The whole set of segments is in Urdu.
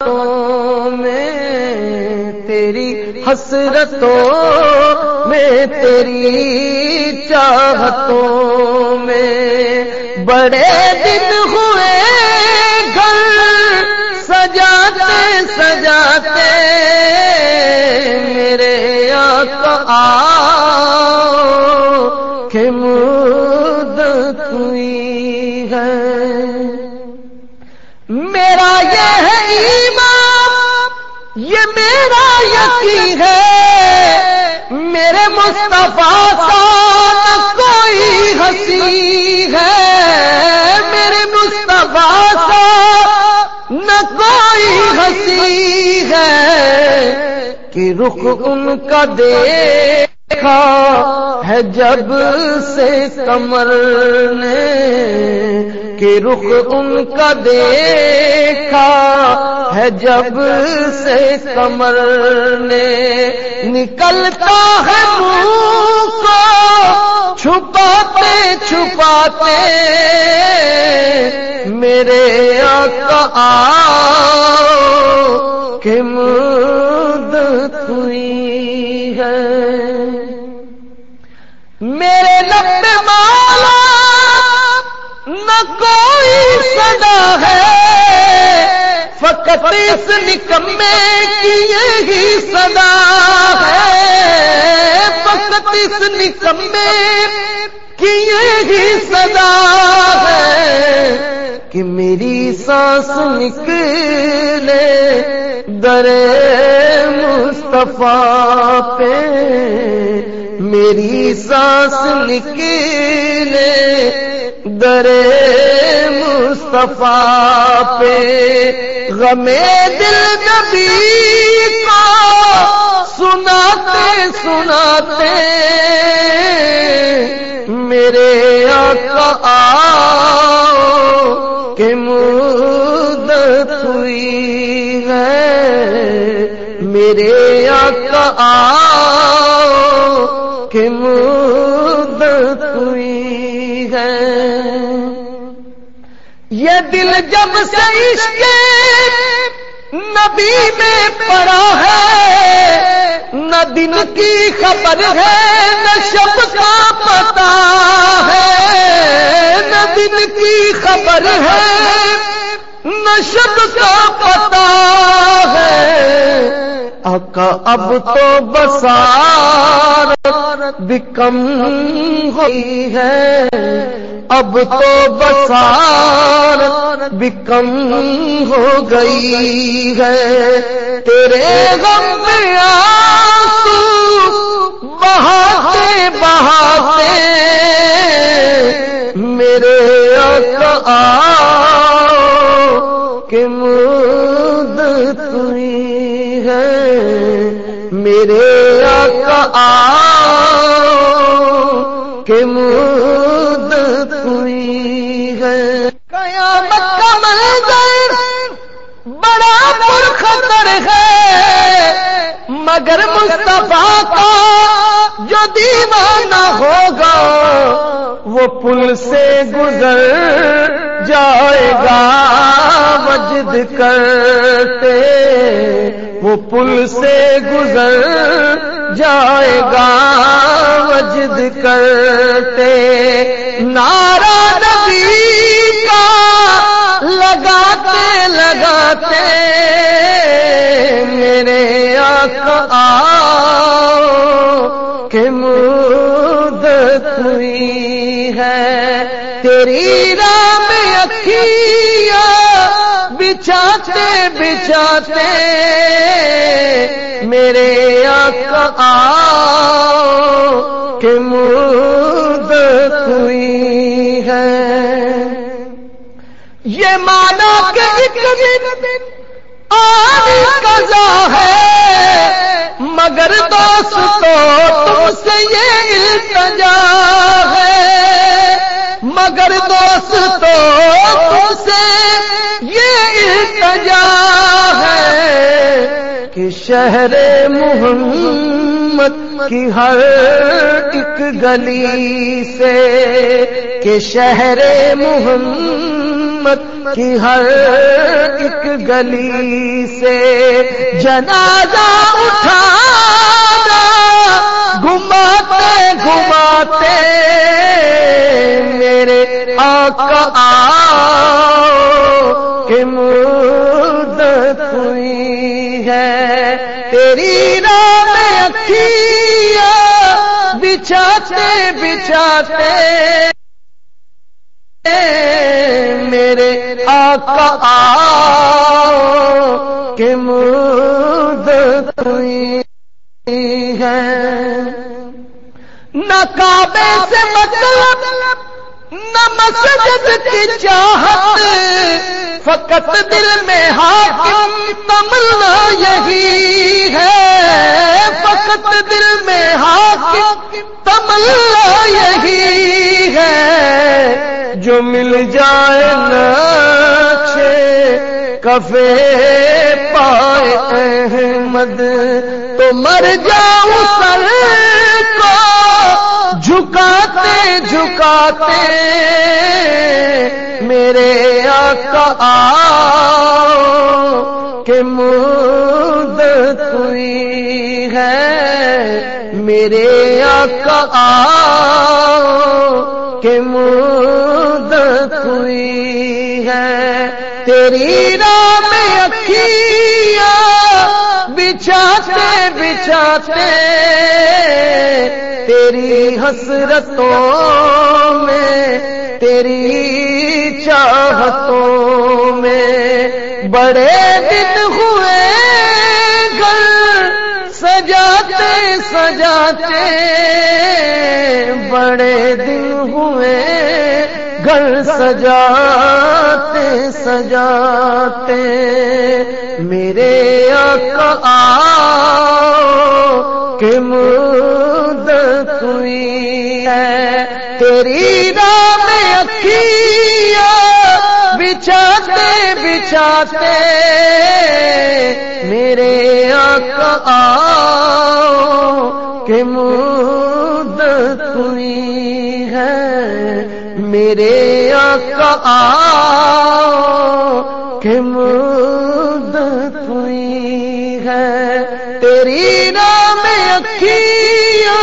میں تیری حسرتوں میں تیری چاہتوں میں بڑے دن ہوئے گھر سجاتے سجاتے میرے آقا کہ میرا یقین ہے، میرے مصطفیٰ کا نہ کوئی ہنسی ہے۔ میرے مصطفیٰ کا نہ کوئی ہنسی ہے کہ رخ ان کا دے۔ ہے جب سے کمر نے کہ رخ ان کا دیکھا ہے جب سے کمر نے نکلتا ہے منہ کو چھپاتے چھپاتے میرے آقا کہ صدا ہے۔ فقط اس نکمے کی یہی صدا ہے۔ فقط اس نکمے کی یہی صدا ہے کہ میری سانس نکلے در مصطفیٰ پہ۔ میری سانس نکلے در مصطفیٰ پہ غمے دل نبی کو سناتے سناتے میرے آقا کہ مدت ہوئی ہے میرے آقا کہ مدت دل جب سے عشق نبی میں پڑا ہے، نہ دن کی خبر ہے، نہ شب کا پتا ہے۔ نہ دن کی خبر ہے، نہ شب کا پتا ہے۔ آقا اب تو بسار بکم ہوئی ہے۔ اب تو بسار بکم ہو گئی ہے۔ تیرے غم میں آنسو بہاتے بہاتے میرے آقا کہ مدت ہوئی ہے۔ میرے کہ مدت ہوئی ہے۔ قیامت کا منظر بڑا پر خطر ہے، مگر مصطفیٰ کا جو دیوانہ ہوگا، وہ پل سے گزر جائے گا مجد کرتے، وہ پل سے گزر جائے گا مجد کرتے۔ نارا نبی کا لگاتے لگاتے میرے آقا کہ مدت ہوئی ہے۔ تیری رام اکھیا بچاتے بچاتے میرے آقا، کہ مدت ہوئی ہے۔ یہ مانا کہ ایک دن آنے قضا ہے، مگر دوستو تم سے یہ التجا ہے۔ مگر دوستو تم سے کہ شہر محمد کی ہر ایک گلی سے کہ شہر محمد کی ہر ایک گلی سے جنازہ اٹھانا، گھماتے گھماتے میرے آقا آؤ، کہ مدت ہوئی ہے۔ تیری رام اکھیا بچھاتے بچھاتے میرے آقا آؤ کہ مدت ہوئی ہے۔ نہ کعبے سے مطلب نہ مسجد کی چاہت فقط دل میں حاکم تمنا یہی ہے۔ فقط دل میں حاکم تمنا یہی ہے۔ جو مل جائے نقشے، کفے پائے احمد، تو مر جاؤں سر۔ جھکاتے جھکاتے میرے آقا آؤ کہ مدت ہوئی ہے؟ میرے آقا آؤ کہ مدت ہوئی ہے؟ تیری رام اکھیا بچھاتے بچھاتے تیری حسرتوں میں، تیری چاہتوں میں بڑے دن ہوئے گھر سجاتے سجاتے، بڑے دن ہوئے گھر سجاتے سجاتے، میرے آقا آؤ کہ مدت ہوئی ہے۔ تیری رام اکھیا بچھاتے بچھاتے میرے آقا آؤ کہ مدت ہوئی ہے۔ میرے آقا آؤ کہ مدت ہوئی ہے۔ تیری نام اکھیا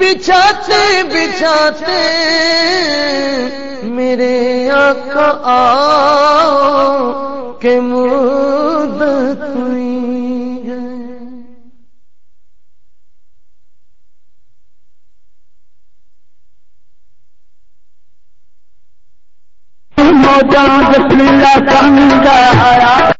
بچھاتے بچھاتے میرے آقا آؤ کہ مدت ہوئی ہے موجود بسم اللہ کا آیا۔